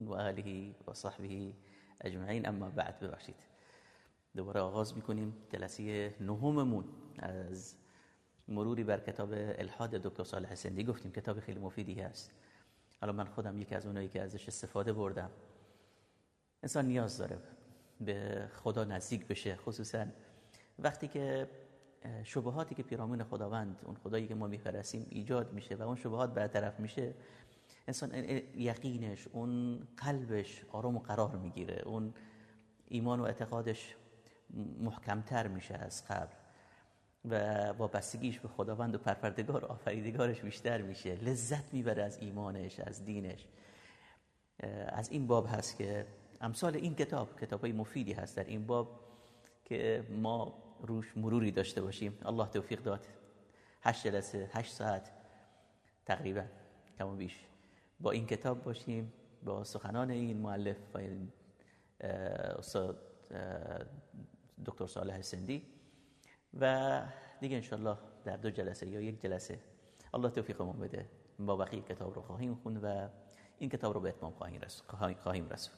و آله و صحبه اجمعین اما بعد ببخشید. دوباره آغاز می‌کنیم جلسه نهممون از مروری بر کتاب الحاد دکتر صالح سندی گفتیم کتاب خیلی مفیدی هست. حالا من خودم یکی از اونایی که ازش استفاده بردم. انسان نیاز داره به خدا نزدیک بشه خصوصا وقتی که شبهاتی که پیرامون خداوند اون خدایی که ما می‌پرسیم ایجاد میشه و اون شبهات برطرف میشه انسان یقینش اون قلبش آرام و قرار می‌گیره. اون ایمان و اعتقادش محکمتر میشه از قبل و وابستگیش به خداوند و پروردگار آفریدگارش بیشتر میشه. لذت می‌بره از ایمانش از دینش. از این باب هست که امثال این کتاب کتاب های مفیدی هست در این باب که ما روش مروری داشته باشیم. الله توفیق داد. هشت جلسه هشت ساعت تقریبا کم بیش. با این کتاب باشیم با سخنان این معلف و این استاد دکتر صالح سندی. و دیگه انشالله در دو جلسه یا یک جلسه الله توفیقمون بده. با بقیه کتاب رو خواهیم خوند و این کتاب رو به اتمام خواهیم رسول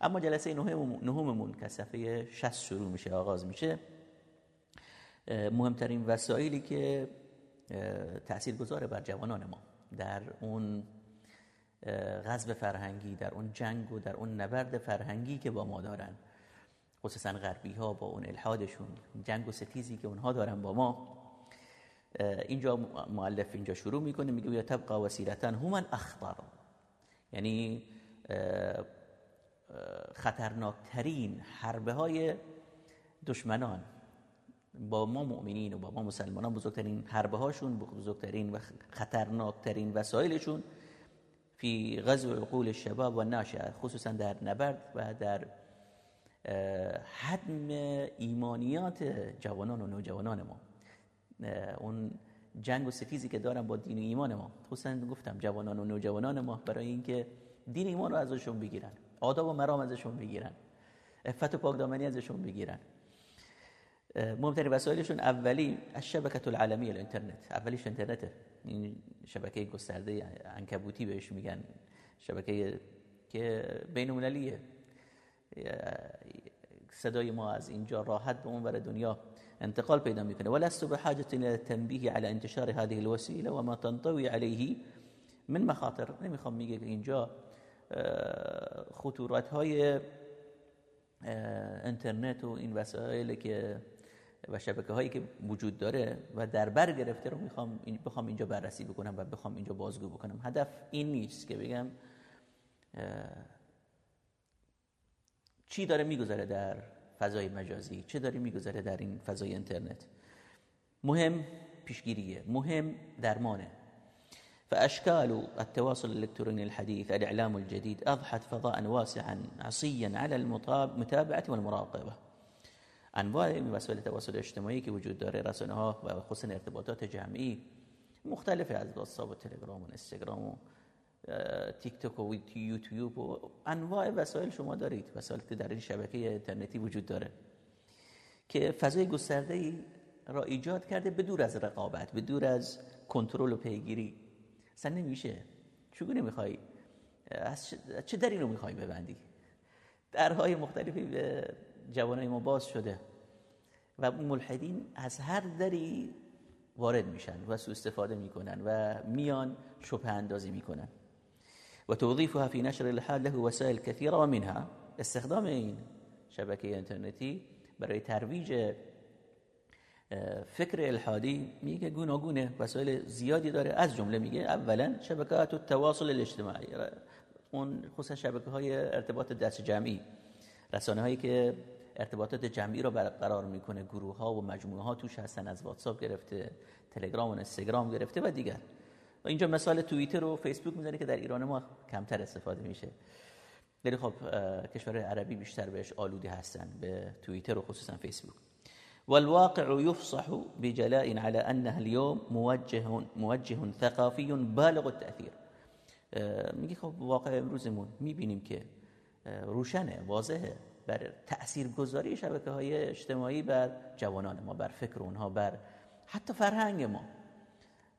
اما جلسه نهممون که صفحه 60 شروع میشه آغاز میشه. مهمترین وسایلی که تأثیر گذاره بر جوانان ما در اون غزب فرهنگی در اون جنگ و در اون نبرد فرهنگی که با ما دارن. خصوصا غربی ها با اون الحادشون جنگ و ستیزی که اونها دارن با ما. اینجا معلف اینجا شروع می‌کنه میگه یا تبقى وسیلتن هما اخطر یعنی خطرناکترین حربه های دشمنان با ما مؤمنین و با ما مسلمانان بزرگترین حربه هاشون بزرگترین و خطرناکترین وسایلشون فی غزو عقول الشباب و ناشئه خصوصا در نبرد و در حدم ایمانیات جوانان و نوجوانان ما. اون جنگ و ستیزی که دارن با دین و ایمان ما. خصوصا گفتم جوانان و نوجوانان ما برای اینکه دین ایمان رو ازشون بگیرن. آداب و مرام ازشون بگیرن. عفت و پاکدامنی ازشون بگیرن. مهمترین وسایلشون اولی شبکت العالمی الانترنت اولیش اینترنته. این شبکه گسترده انکبوتی بهش میگن. شبکه که بین المللیه صدای ما از اینجا راحت به اونور دنیا انتقال پیدا می‌کنه. ولست بحاجه الى التنبيه على انتشار هذه الوسيله وما تنطوي عليه من مخاطر. نمی‌خوام میگه اینجا خطورت های اینترنت و این وسایلی که و شبکه هایی که وجود داره و در بر گرفته رو می‌خوام بخوام اینجا بررسی بکنم و بخوام اینجا بازگو بکنم. هدف این نیست که بگم چی داره میگذره در فضای مجازی؟ چه داره میگذره در این فضای اینترنت؟ مهم پیشگیریه. مهم درمانه. فأشكال التواصل الإلكتروني الحديث الإعلام الجديد أضحت فضاء واسعا عصيا على المتابعة والمراقبة. انواع این وسایل تواصل اجتماعی که وجود داره رسانه ها و خصوصا ارتباطات جمعی مختلفه از واتساپ و تلگرام و اینستاگرام و تیک توک و یوتیوب و انواع وسایل شما دارید. وسایلی که در این شبکه اینترنتی وجود داره. که فضای گسترده ای را ایجاد کرده به دور از رقابت به دور از کنترل و پیگیری. اصلا نمیشه. چگونه می‌خوای؟ از چه دری رو می‌خوای ببندی؟ درهای مختلفی به جوانای ما باز شده. و ملحدین از هر دری وارد میشن و سو استفاده می‌کنن و میان شبه اندازی می‌کنن. و توظیفها فی نشر الحال له وسائل كثيره و منها. استخدام این شبکه اینترنتی برای ترویج فکر الحادی میگه گوناگونه وسایل زیادی داره. از جمله میگه اولا شبکات التواصل الاجتماعی. اون خصوصا شبکه های ارتباط دست جمعی رسانه هایی که ارتباطات جمعی رو برقرار می‌کنه. گروه ها و مجموعه ها توش هستن از واتساپ گرفته تلگرام و اینستاگرام گرفته و دیگر. و اینجا مثال توییتر و فیسبوک می‌زنه که در ایران ما کمتر استفاده میشه. ولی خب کشور عربی بیشتر بهش آلوده هستن به توییتر و خصوصا فیسبوک. والواقع يفصح بجلاء على انها اليوم موجه موجه ثقافي بالغ التاثير میگه خب واقع امروزمون می‌بینیم که روشنه واضحه. بر تاثیرگذاری شبکه های اجتماعی بر جوانان ما بر فکر اونها بر حتی فرهنگ ما.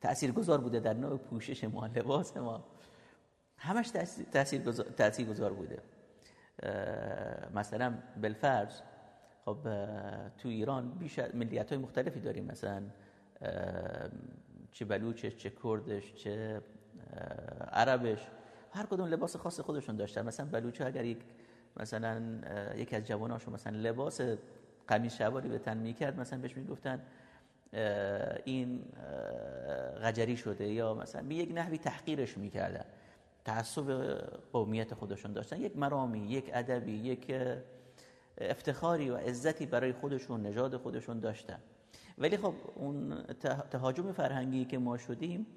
تاثیرگذار بوده در نوع پوشش ما لباس ما. همش تاثیر تاثیر گذار بوده. مثلا بالفرض خب تو ایران بیش ملیت های مختلفی داریم. مثلا چه بلوچش چه کردش چه عربش. هر کدوم لباس خاص خودشون داشتن. مثلا بلوچه اگر یک مثلا یکی از جواناشون مثلا لباس قمیص شلواری به تن می‌کرد مثلا بهش می‌گفتن این غجری شده یا مثلا به یک نحوی تحقیرش می‌کردن. تعصب قومیت خودشون داشتن. یک مرامی یک ادبی یک افتخاری و عزتی برای خودشون نژاد خودشون داشتن. ولی خب اون تهاجم فرهنگی که ما شدیم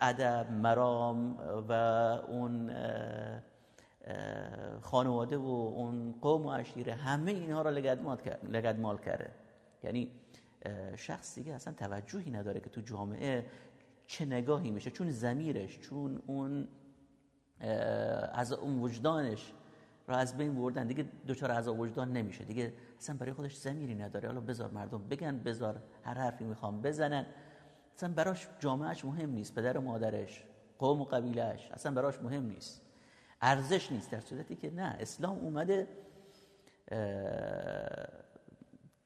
ادب مرام و اون خانواده و اون قوم و عشیره همه اینها را لگدمال کرده. یعنی شخص دیگه اصلا توجهی نداره که تو جامعه چه نگاهی میشه چون زمیرش چون اون از اون وجدانش را از بین بردن. دیگه دوچار از وجدان نمیشه. دیگه اصلا برای خودش زمیری نداره. حالا بذار مردم بگن بذار هر حرفی می‌خوام بزنن. اصلا براش جامعهش مهم نیست. پدر و مادرش قوم و قبیلهش اصلا براش مهم نیست. ارزش نیست در صورتی که نه اسلام اومده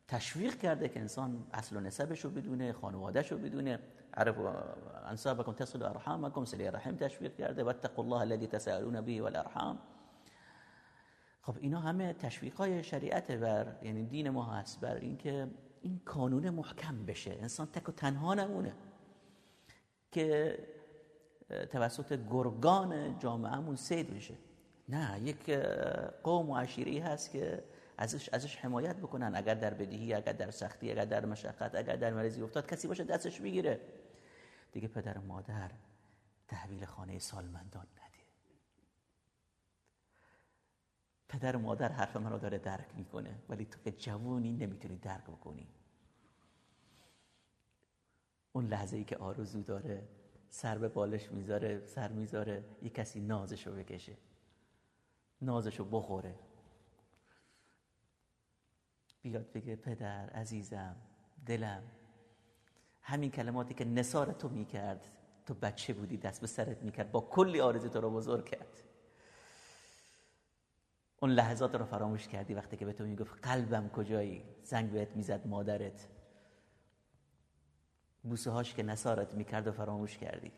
تشویق کرده که انسان اصل و نسبش رو بدونه خانوادهش رو بدونه. عرف انصابكم تصل ارحامكم سلی رحم تشویق کرده واتقوا الله الذي تسالون به والارحام. خب اینا همه تشویق های شریعت بر یعنی دین ما هست بر اینکه این کانون محکم بشه. انسان تک و تنها نمونه. که توسط گرگان جامعهمون سید بشه نه یک قوم و عشیری هست که ازش ازش حمایت بکنن. اگر در بدیهی اگر در سختی اگر در مشقت اگر در مریضی افتاد کسی باشه دستش بگیره. دیگه پدر مادر تحویل خانه سالمندان نده. پدر مادر حرف منو داره درک می‌کنه ولی تو که جوونی نمی‌تونی درک بکنی. اون لحظه ای که آرزو داره سر به بالش می‌ذاره سر می‌ذاره یه کسی نازشو بکشه. نازشو بخوره. بیاد بگه پدر عزیزم دلم همین کلماتی که نصار تو می‌کرد تو بچه بودی دست به سرت می‌کرد با کلی آرزو تو رو بزرگ کرد. اون لحظات رو فراموش کردی وقتی که به تو می‌گفت قلبم کجایی؟ زنگ بهت می‌زد مادرت. بوسه هاش که نصارت می‌کرد و فراموش کردی.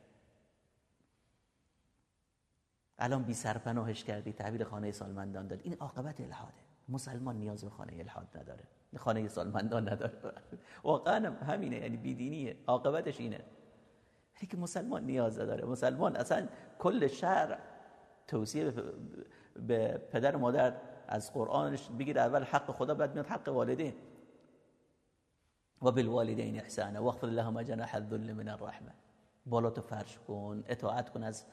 الان بی سرپناهش کردی تحویل خانه سالمندان داد. این عاقبت الحاده مسلمان نیاز به خانه الحاد نداره. خانه سالمندان نداره. واقعا همینه یعنی بیدینیه. عاقبتش اینه. ولی که مسلمان نیاز داره مسلمان اصلا کل شهر توصیه به پدر و مادر از قرآنش بگیر اول حق خدا بعد میاد حق والدین. و بالوالدین احسانا واغفر لهما جناح الذل من الرحمه بالا تو فرش کن اطاعت کن از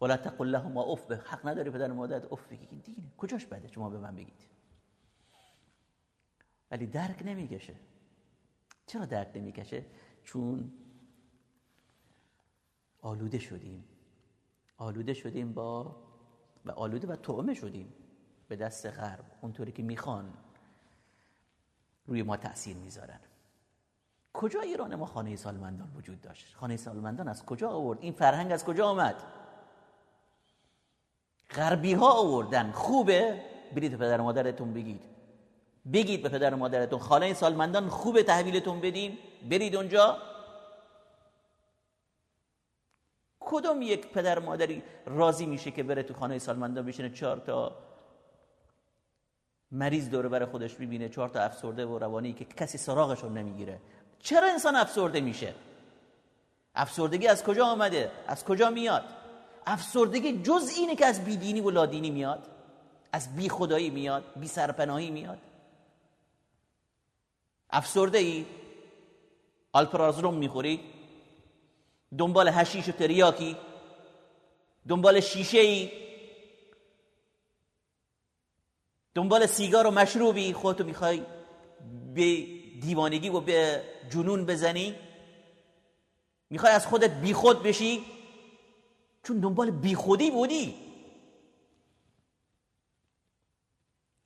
ولا تقل لهم اف به. حق نداری پدر و مادر اف بگی. دینه کجاش بده؟ شما به من بگید. ولی درک نمی‌کشه. چرا درک نمی‌کشه؟ چون آلوده شدیم. آلوده شدیم با و آلوده و طعمه شدیم. به دست غرب. اونطوری که می‌خوان روی ما تأثیر می‌ذارن. کجا ایران ما خانه سالمندان وجود داشت؟ خانه سالمندان از کجا آورد؟ این فرهنگ از کجا آمد؟ غربی ها آوردن. خوبه؟ برید پدر مادرتون بگید. بگید به پدر و مادرتون. خانه سالمندان خوب تحویلتون بدین؟ برید اونجا. کدوم یک پدر مادری راضی میشه که بره تو خانه سالمندان بشینه چهار تا مریض دور بر خودش می‌بینه چهار تا افسرده و روانی که کسی سراغشون نمی‌گیره؟ چرا انسان افسرده میشه؟ افسردگی از کجا آمده؟ از کجا میاد؟ افسردگی جز اینه که از بیدینی و لادینی میاد؟ از بی خدایی میاد؟ بی سرپناهی میاد؟ افسرده ای؟ آلپرازروم می‌خوری؟ دنبال هشیش و تریاکی؟ دنبال شیشه ای؟ دنبال سیگار و مشروبی خودتو می‌خوای به دیوانگی و به جنون بزنی؟ می‌خوای از خودت بیخود بشی؟ چون دنبال بیخودی بودی.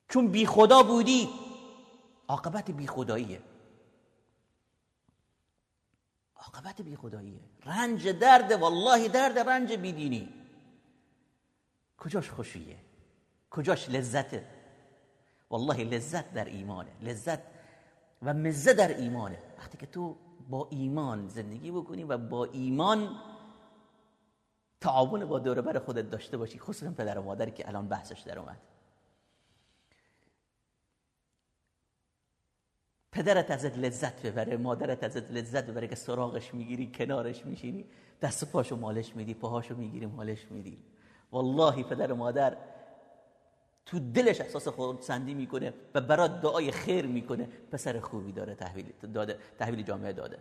چون بیخدا بودی عاقبت بی خداییه عاقبت بی خداییه رنج درد والله درد رنج بیدینی. کجاش خوشیه؟ کجاش لذته؟ والله لذت در ایمانه. لذت و مزه در ایمانه. وقتی که تو با ایمان زندگی بکنی و با ایمان تعاون با دوره بر خودت داشته باشی خصوصا پدر و مادری که الان بحثش در اومد. پدرت ازت لذت ببره مادرت ازت لذت ببره که سراغش می‌گیری کنارش میشینی دست پاشو مالش میدی پاهاشو می‌گیری مالش میدی. والله پدر و مادر تو دلش احساس خودسندی می‌کنه و برات دعای خیر می‌کنه. پسر خوبی داره تحویل داده تحویل جامعه داده.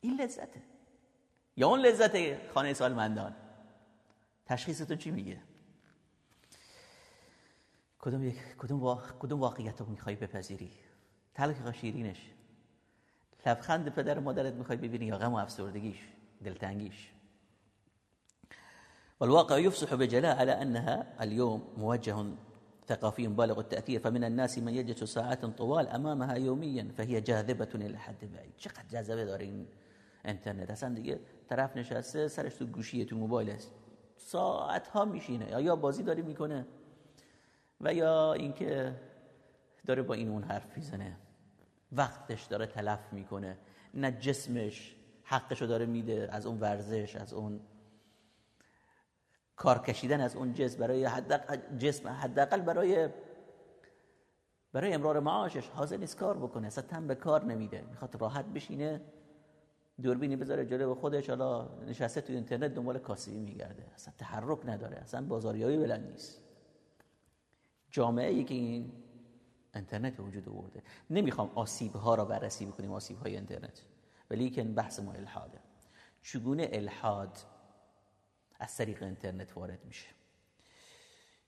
این لذته. یا اون لذت خانه سالمندان. تشخیصتون چی میگه؟ کدوم یک کدوم کدوم واقعیت رو می‌خوای بپذیری؟ تلخ شیرینش؟ لبخند پدر و مادرت می‌خوای ببینی یا غم و افسردگیش دلتنگیش؟ والواقع يفصح بجلاء على أنها اليوم موجه ثقافي بالغ التأثير فمن الناس من يجلس ساعات طوال أمامها يوميا فهي جاذبة إلى حد بعيد. چقدر جاذبه داره این اینترنت اصلا دیگه طرف نشسته سرش تو گوشیه تو موبایل است. ساعت ها میشینه یا بازی داره می‌کنه و یا اینکه داره با این اون حرف می‌زنه. وقتش داره تلف می‌کنه. نه جسمش حقشو داره میده. از اون ورزش از اون کار کشیدن از اون جسم برای حداقل جسم حداقل برای برای امرار معاشش حاضر نیست کار بکنه. اصلا به کار نمیده. می‌خواد راحت بشینه دوربینی بذاره جلوی خودش حالا نشسته تو اینترنت دنبال کاسبی میگرده. اصلا تحرک نداره. اصلا بازاریابی بلند نیست. جامعه ای که این اینترنت وجود آورده. نمی‌خوام آسیب ها را بررسی بکنیم آسیب های اینترنت. ولی که بحث ما الحاده. چگونه الحاد از طریق اینترنت وارد میشه.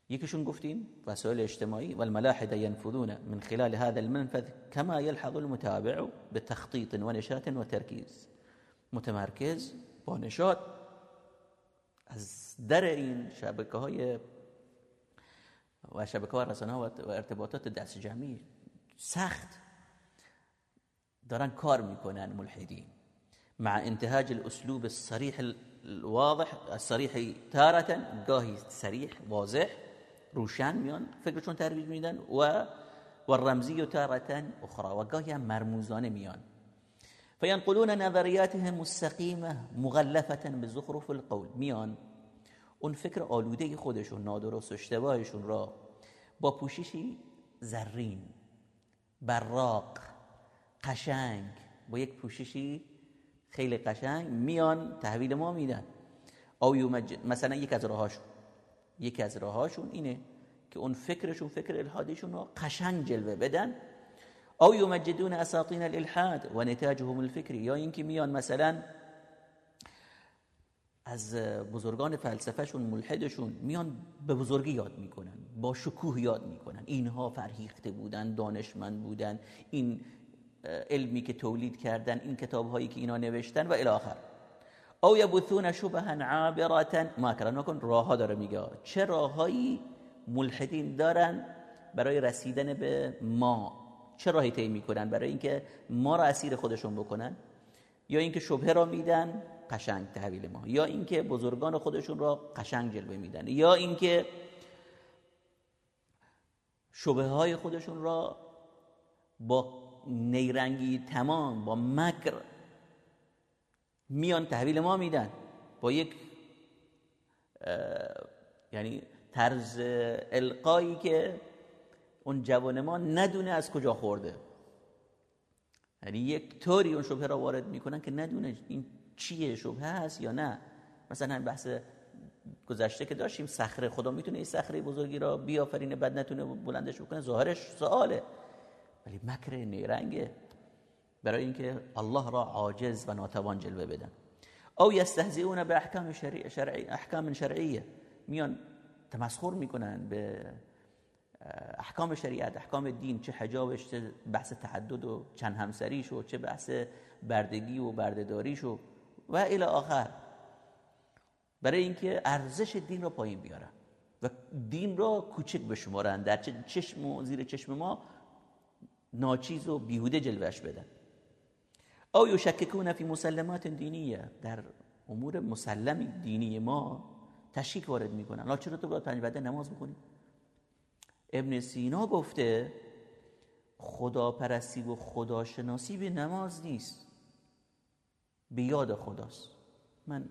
یکیشون گفتیم وسایل اجتماعی والملاحد ينفذون من خلال هذا المنفذ كما يلحظ المتابع بتخطيط ونشاط وتركيز. متمرکز با نشاط. از در این شبکه های و شبکه ها رسانه و ارتباطات دست جمعی سخت دارن کار میکنن ملحدین. مع انتهاج الاسلوب الصريح الواضح الصريح تارة گاهی صریح واضح روشن میان فکرشون ترویج میدن و والرمزی تارة اخرى و گاهی هم مرموزانه میان. فینقلون نظریاتهم مغلفة بزخرف القول. میان. اون فکر آلوده خودشون نادرست و اشتباهشون را با پوششی زرین براق قشنگ با یک پوششی خیلی قشنگ میان تحویل ما میدن. او مثلا یک از راهاشون یکی از راهاشون اینه که اون فکرشون فکر الحادیشون رو قشنگ جلوه بدن. او یمجدون اساطین الالحاد و نتاجهم الفکری یا اینکه میان مثلا از بزرگان فلسفهشون ملحدشون میان به بزرگی یاد می‌کنن با شکوه یاد می‌کنن. اینها فرهیخته بودن دانشمند بودن. این علمی که تولید کردن این کتاب هایی که اینا نوشتن و الاخر. او یبثون شبها عابرتا. ما کرن نکن راه ها داره میگه. چه راههایی ملحدین دارن برای رسیدن به ما؟ چه راهی طی می‌کنن برای اینکه ما را اسیر خودشون بکنن؟ یا اینکه شبهه را میدن قشنگ تحویل ما. یا اینکه بزرگان خودشون را قشنگ جلوه میدن. یا اینکه شبه های خودشون را با نیرنگی تمام با مکر میان تحویل ما میدن. با یک یعنی طرز القایی که اون جوان ما ندونه از کجا خورده. یعنی یک طوری اون شبه را وارد می‌کنن که ندونه این چیه شبه هست یا نه. مثلا بحث گذشته که داشتیم صخره خدا می‌تونه این صخره بزرگی را بیافرینه بعد نتونه بلندش بکنه ظاهرش سواله. ولی مکر نیرنگه. برای اینکه الله را عاجز و ناتوان جلوه بدن. او یستهزئون به احکام شرعی احکام شرعیه. میان تمسخر می‌کنن به احکام شریعت احکام دین چه حجابش چه بحث تعدد و چند همسریش و چه بحث بردگی و بردهداریش و و الی آخر. برای اینکه ارزش دین رو پایین بیارن و دین را کوچک بشمارن. در چشم و زیر چشم ما ناچیز و بیهوده جلوش بدن. أو يشككون في مسلمات دينيه. در امور مسلم دینی ما تشکیک وارد می‌کنن. لا چرا تو باید پنج وعده نماز بخونی ابن سینا گفته خداپرستی و خداشناسی به نماز نیست. به یاد خداست. من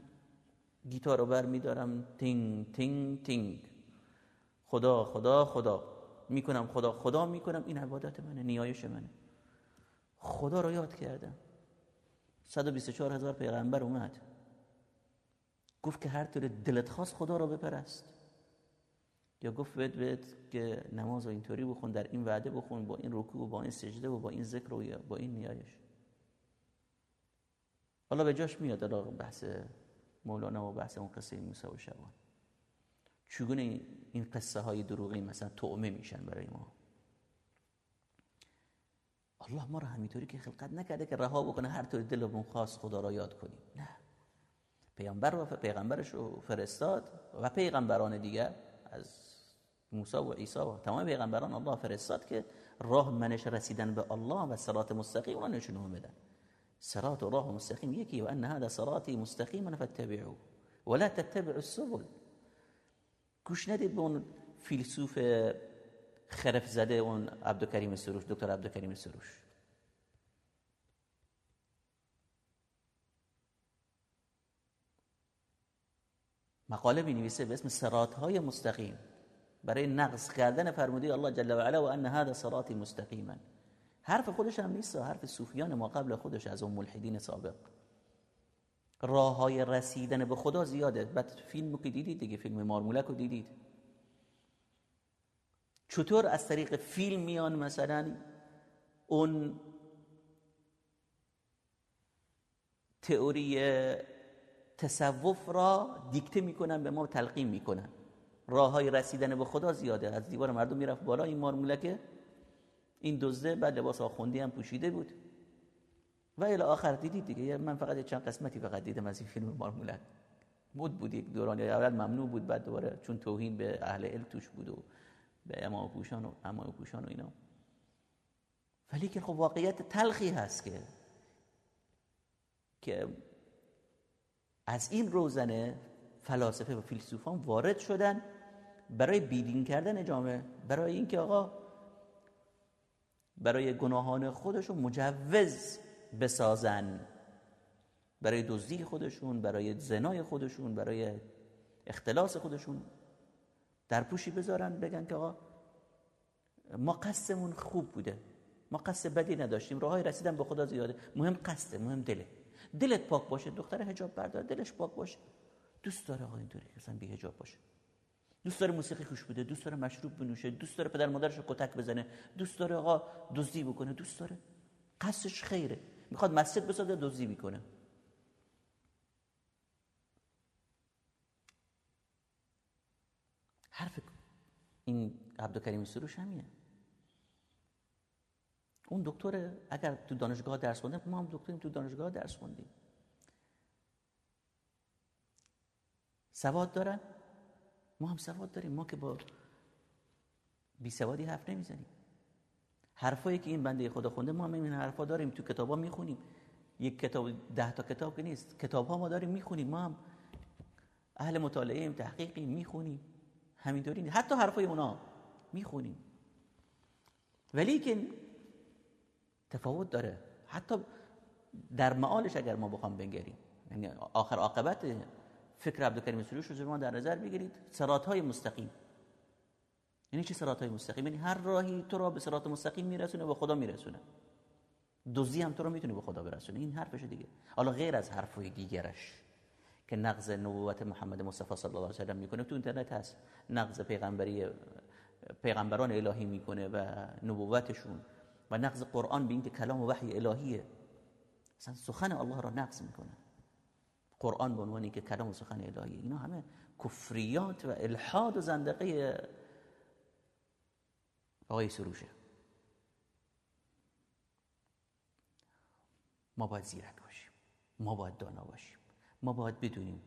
گیتار رو بر میدارم تینگ تینگ تینگ خدا خدا خدا. می‌کنم خدا خدا می‌کنم. این عبادت منه نیایش منه. خدا رو یاد کردم. 124 هزار پیغمبر اومد. گفت که هر طور دلت خواست خدا رو بپرست. یا گفت بهت بهت که نماز رو اینطوری بخون در این وعده بخون با این رکوع و با این سجده و با این ذکر و با این نیایش. حالا به جاش میاد بحث مولانا و بحث اون قصه موسی و شبان. چگونه این قصه های دروغی مثلا تومه میشن برای ما؟ الله ما رو همینطوری که خلقت نکرده که رها بکنه هر طور دلمون خواست خدا را یاد کنیم. نه. پیامبر و پیغمبرش رو فرستاد و پیغمبران دیگر از موسی و عیسی و تمام پیغمبران الله فرستاد که راه منش رسیدن به الله و صراط مستقیم رو نشون بدن. صراط و راه مستقیم یکی و ان هذا صراطی مستقیما فاتبعوه. ولا تتبعوا السبل. گوش ندید به اون فیلسوف خرف زده اون عبدالکریم سروش دکتر عبدالکریم سروش؟ مقاله می نویسه به اسم سرات های مستقیم. برای نقص کردن فرمودی الله جل و علا و ان هذا صراطی مستقیما. حرف خودش هم نیست حرف صوفیان ما قبل خودش از اون ملحدین سابق. راه های رسیدن به خدا زیاده. بعد فیلمو که دیدید دیگه فیلم مارمولک رو دیدید. چطور از طریق فیلم میان مثلا اون تئوری تصوف را دیکته می‌کنن به ما تلقیم می‌کنن؟ راه های رسیدن به خدا زیاده. از دیوار مردم می‌رفت بالا این مارمولکه این دزده بعد لباس آخوندی هم پوشیده بود. و الی آخر دیدید دیگه. من فقط چند قسمتی فقط دیدم از این فیلم مارمولک بود بود یک دوران. اول ممنوع بود بعد دوباره چون توهین به اهل علم توش بود و به امام پوشان و امام پوشان و اینا. ولی که خب واقعیت تلخی هست که که از این روزنه فلاسفه و فیلسوفان وارد شدن برای بیدین کردن جامعه برای اینکه آقا برای گناهان خودشون مجوز بسازن. برای دزدی خودشون برای زنای خودشون برای اختلاس خودشون. در پوشی بذارن بگن که آقا ما قصدمون خوب بوده. ما قصد بدی نداشتیم. راه رسیدن به خدا زیاده. مهم قصده مهم دله. دلت پاک باشه دختر حجاب بردار دلش پاک باشه. دوست داره آقا اینطوری اصلا بی حجاب باشه. دوست داره موسیقی خوش بده دوست داره مشروب بنوشه دوست داره پدر مادرش رو کتک بزنه دوست داره آقا دزدی بکنه دوست داره. قصدش خیره. می‌خواد مسجد بسازه دزدی می‌کنه. حرف این عبدالکریم سروش همینه. اون دکتر اگر تو دانشگاه درس خونده ما هم دکتریم تو دانشگاه درس خوندیم. سواد دارن؟ ما هم سواد داریم. ما که با بی سوادی حرف نمی‌زنیم. حرفایی که این بنده خدا خونده ما هم این حرفا داریم تو کتابا می‌خونیم. یک کتاب ده تا کتاب که نیست. کتاب ما داریم می‌خونیم ما هم اهل مطالعه ایم تحقیقی می‌خونیم. همینطوری حتی حرفای اونا می‌خونیم. ولی که تفاوت داره. حتی در معالش اگر ما بخوام بنگریم. یعنی آخر عاقبت فکر عبدالکریم سروش رو ما در نظر بگیرید. سرات های مستقیم. یعنی چه سرات مستقیم؟ یعنی هر راهی تو را به سرات مستقیم میرسونه به خدا میرسونه. دوزی هم تو رو می‌تونه به خدا برسونه. این حرفش دیگه. حالا غیر از حرفای دیگرش که نقض نبوت محمد مصطفی صلی الله علیه و سلم می‌کنه تو اینترنت هست. نقض پیغمبری پیغمبران الهی می‌کنه و نبوتشون و نقض قرآن به اینکه کلام و وحی الهیه. اصلا سخن الله را نقض می‌کنه. قرآن به عنوانی که کلام و سخن الهیه. اینا همه کفریات و الحاد و زندقه آقای سروشه. ما باید زیرک باشیم. ما باید دانا باشیم. ما باید بدونیم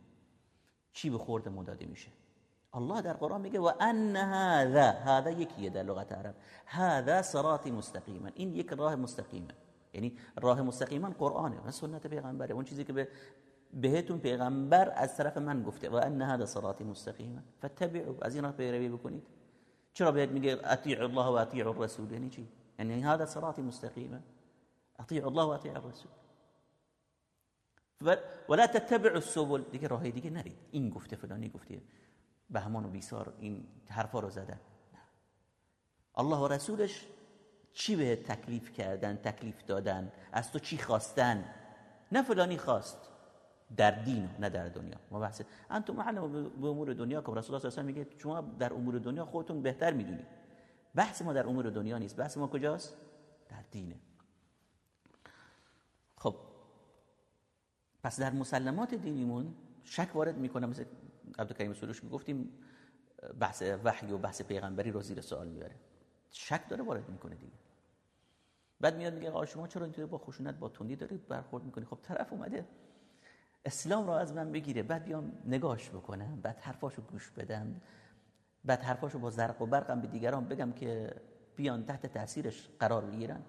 چی به خورد ما داده میشه. الله در قرآن میگه و ان هذا هذا یکیه در لغت عرب. هذا صراط مستقیما. این یک راه مستقیمه. یعنی راه مستقیما قرآنه و سنت پیغمبره. اون چیزی که به بهتون پیغمبر از طرف من گفته. و ان هذا صراطی مستقیما. فتبعوا از این پیروی بکنید. چرا بهت میگه اطیع الله و اطیع الرسول؟ یعنی چی؟ یعنی هذا صراطی مستقیما اطیع الله و اطیع الرسول. ولا تتبع السبل. دیگه راهی دیگه نرید. این گفته فلانی گفته. بهمان و بیسار این حرفا رو زدن. الله و رسولش چی به تکلیف کردن تکلیف دادن؟ از تو چی خواستن؟ نه فلانی خواست. در دین نه در دنیا. ما بحث انتم معلم به امور دنیا که رسول الله صلی الله علیه و میگه شما در امور دنیا خودتون بهتر می‌دونید بحث ما در امور دنیا نیست. بحث ما کجاست؟ در دینه خب. پس در مسلمات دینیمون شک وارد می‌کنه مثل عبدالکریم سروش که گفتیم بحث وحی و بحث پیغمبری رو زیر سوال می‌بره. شک داره وارد می‌کنه دیگه. بعد میاد میگه آقا شما چرا اینطوری با خشونت با تندی دارید برخورد می‌کنی؟ خب طرف اومده. اسلام رو از من بگیره بعد بیام نگاش بکنم بعد حرفاشو گوش بدم بعد حرفاشو با زرق و برقم به دیگران بگم که بیان تحت تاثیرش قرار بگیرن.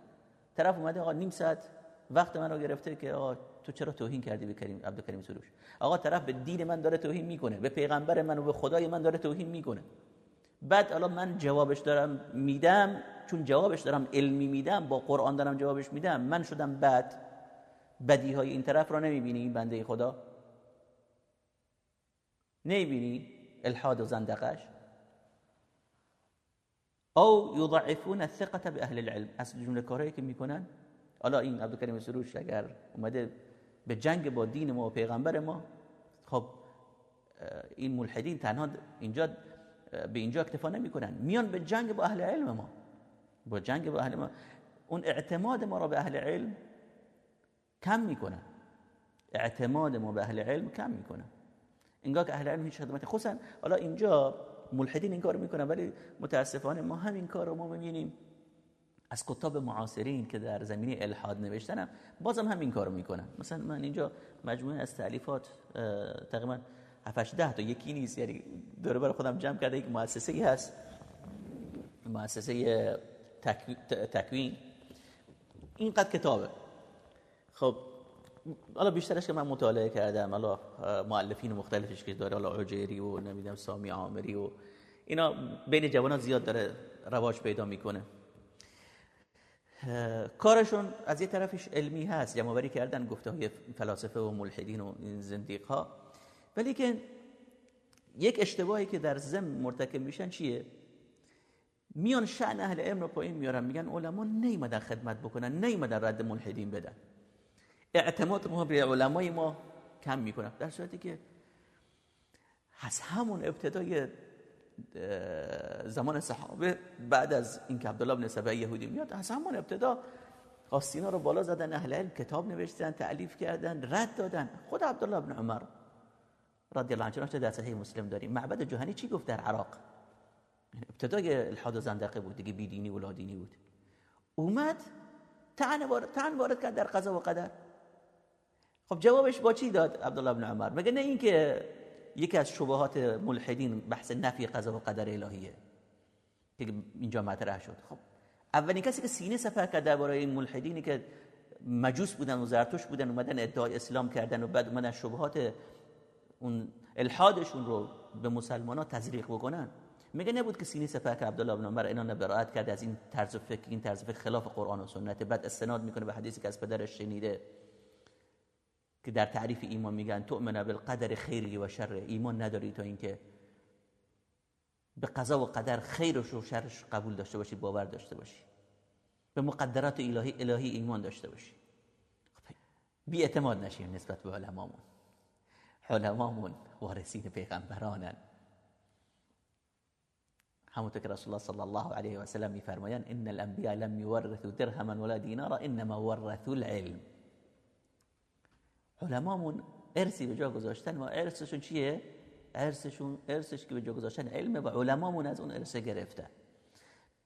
طرف اومده آقا نیم ساعت وقت من رو گرفته که آقا تو چرا توهین کردی به کریم عبدالکریم سروش؟ آقا طرف به دین من داره توهین می‌کنه به پیغمبر من و به خدای من داره توهین می‌کنه. بعد الان من جوابش دارم میدم چون جوابش دارم علمی میدم با قرآن دارم جوابش میدم من شدم بعد بدی های این طرف رو نمی‌بینی این بنده خدا؟ نمی‌بینی؟ الحاد و زندقش؟ او یضعفون الثقه به اهل العلم. از جمله کارهایی که می‌کنن. حالا این عبدالکریم سروش اگر اومده به جنگ با دین ما و پیغمبر ما خب این ملحدین تنها اینجا به اینجا اکتفا نمی‌کنن. میان به جنگ با اهل علم ما. با جنگ با اهل ما. اون اعتماد ما را به اهل علم کم می‌کنن. اعتماد ما به اهل علم کم می‌کنن انگار که اهل علم هیچ خدمت خصوصا حالا اینجا ملحدین این کارو می‌کنن ولی متاسفانه ما همین کار رو ما می‌بینیم. از کتاب معاصرین که در زمینه الحاد نوشتنم بازم همین کارو می‌کنن. مثلا من اینجا مجموعه از تعلیفات تقریبا 7 ده تا یکی نیست یعنی دور بر خودم جمع کرده یک مؤسسه ای هست. مؤسسه تکوین. اینقدر کتابه. خب حالا بیشترش که من مطالعه کردم حالا مؤلفین مختلفش که داره حالا عجیری و نمی‌دونم سامی عامری و اینا بین جوانان زیاد داره رواج پیدا می‌کنه. کارشون از یه طرفش علمی هست جمعوری کردن گفته های فلاسفه و ملحدین و این زندیق ها ولی که یک اشتباهی که در زم مرتکب میشن چیه؟ میان شأن اهل علم رو پایین میارن میگن علما نیمدن خدمت بکنن نیمدن رد ملحدین بدن. اعتماد ما به علمای ما کم می‌کنن در صورتی که از همون ابتدای زمان صحابه بعد از اینکه عبدالله بن سبع یهودی میاد از همون ابتدا آستینا رو بالا زدن اهل علم کتاب نوشتن تعلیف کردن رد دادن. خود عبدالله بن عمر رضی الله عنه در صحیح مسلم داریم. معبد جهانی چی گفت در عراق؟ ابتدای الحاد و زندقه بود دیگه بیدینی و لادینی بود. اومد تعن وارد, تعن وارد کرد در قضا و قدر. خب جوابش با چی داد عبدالله بن عمر؟ مگه نه اینکه یکی از شبهات ملحدین بحث نفی قضا و قدر الهیه که اینجا مطرح شد. خب اولین کسی که سینه سفر کرد درباره این ملحدینی که مجوس بودن و زرتوش بودن اومدن ادعای اسلام کردن و بعد اومدن شبهات اون الحادشون رو به مسلمان ها تزریق بکنن. میگه نبود که سینه سفر که عبدالله بن عمر اینا براعت کرد از این طرز فکر این طرز فکر خلاف قرآن و سنت بعد استناد می‌کنه به حدیثی که از پدرش شنیده؟ که در تعریف ایمان میگن تؤمن بالقدر خیری و شر ایمان نداری تا اینکه به قضا و قدر خیرش و شرش قبول داشته باشی باور داشته باشی. به مقدرات الهی الهی ایمان داشته باشی. خب، بی اعتماد نشیم نسبت به علمامون. علمامون وارثین پیغمبرانن. همونطور که رسول الله صلی الله علیه و سلم میفرمایند ان الانبیاء لم یورثوا درهما ولا دینارا انما ورثوا العلم. علمامون ارسی به جا گذاشتن. و ارسشون چیه؟ ارسشون ارسش که به جا گذاشتن علم و علمامون از اون ارسه گرفتن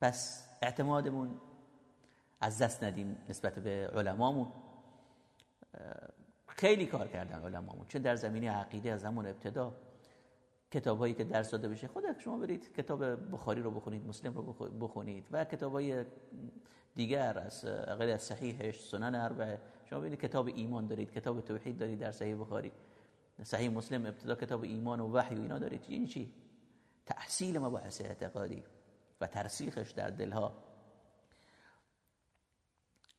پس اعتمادمون از دست ندیم نسبت به علمامون. خیلی کار کردن علمامون. چه در زمینه عقیده از همون ابتدا کتابایی که درس داده بشه خود شما برید کتاب بخاری رو بخونید مسلم رو بخونید و کتابای دیگر از غیر از صحیحش سنن اربعه شما ببینید کتاب ایمان دارید کتاب توحید دارید در صحیح بخاری. صحیح مسلم ابتدا کتاب ایمان و وحی و اینا دارید. این چی؟ تحصیل مباحث اعتقادی و ترسیخش در دلها.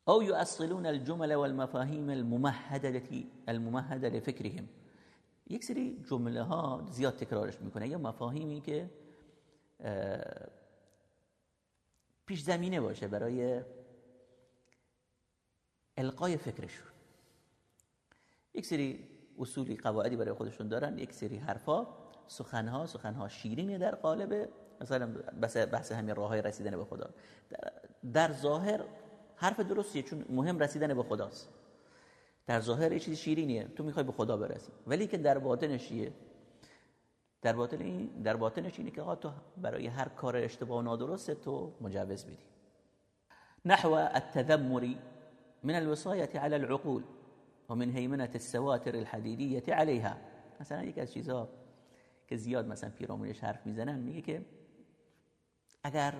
او يؤصلون الجمل والمفاهیم الممهده الممهده لفکرهم. یک سری جمله ها زیاد تکرارش می‌کنه. یا مفاهیمی که پیش زمینه باشه برای القای فکرشون. یک سری اصولی قواعدی برای خودشون دارن یک سری حرفا سخنها سخنها شیرینه در قالب مثلا بحث, همین راه های رسیدن به خدا. در ظاهر حرف درستیه چون مهم رسیدن به خداست. در ظاهر یه چیزی شیرینیه تو می‌خوای به خدا برسی. ولی که در باطنش چیه؟ در باطن این در باطنش اینه که آقا تو برای هر کار اشتباه و نادرست تو مجوز بدی نحو التذمر من الوصاية على العقول ومن هيمنة السواتر الحديدية عليها. مثلا یک از چیزها که زیاد مثلا پیرامونش حرف میزنن میگه که اگر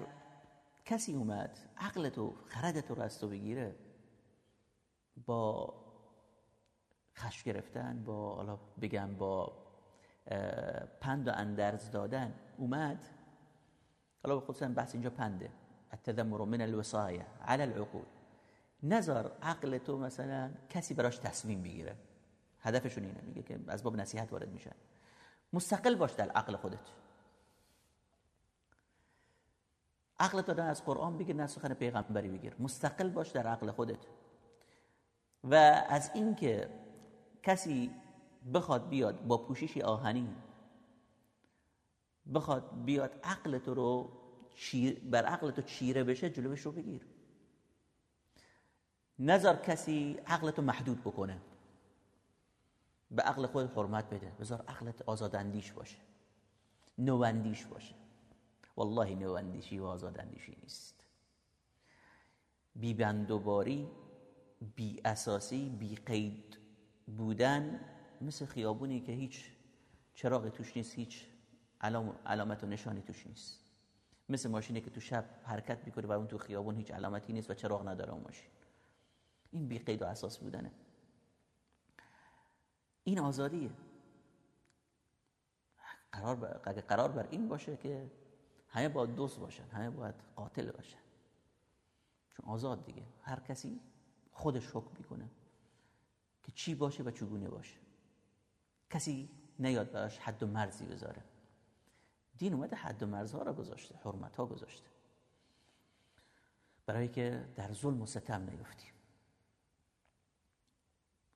کسی اومد عقل تو خرد تو رو با خش گرفتن با حالا بگم با پند و اندرز دادن. اومد. حالا خصوصا بحث اینجا پنده. التذمر من الوصایه على العقول. نظر عقل تو مثلا کسی براش تصمیم بگیره هدفشون اینه میگه که از باب نصیحت وارد میشن مستقل باش در عقل خودت. عقل تو از قرآن بگیر نه سخن پیغمبری بگیر مستقل باش در عقل خودت. و از اینکه کسی بخواد بیاد با پوششی آهنی بخواد بیاد عقل تو رو بر عقل تو چیره بشه جلوش رو بگیر. نظر کسی عقل تو محدود بکنه. به عقل خود حرمت بده. بذار عقلت آزاداندیش باشه. نواندیش باشه. والله نواندیشی و آزاداندیشی نیست. بی بندوباری بی اساسی بی قید بودن مثل خیابونی که هیچ چراغ توش نیست هیچ علام علامت و نشانی توش نیست. مثل ماشینی که تو شب حرکت می‌کنه و اون تو خیابون هیچ علامتی نیست و چراغ نداره اون ماشین. این بی قید و اساس بودنه. این آزادیه. قرار بر... قرار بر این باشه که همه باید دوست باشن همه باید قاتل باشن. چون آزاد دیگه. هر کسی خودش حکم می‌کنه که چی باشه و چگونه باشه. کسی نیاد براش حد و مرزی بذاره. دین اومده حد و مرزها را گذاشته حرمت ها گذاشته. برای که در ظلم و ستم نیفتیم.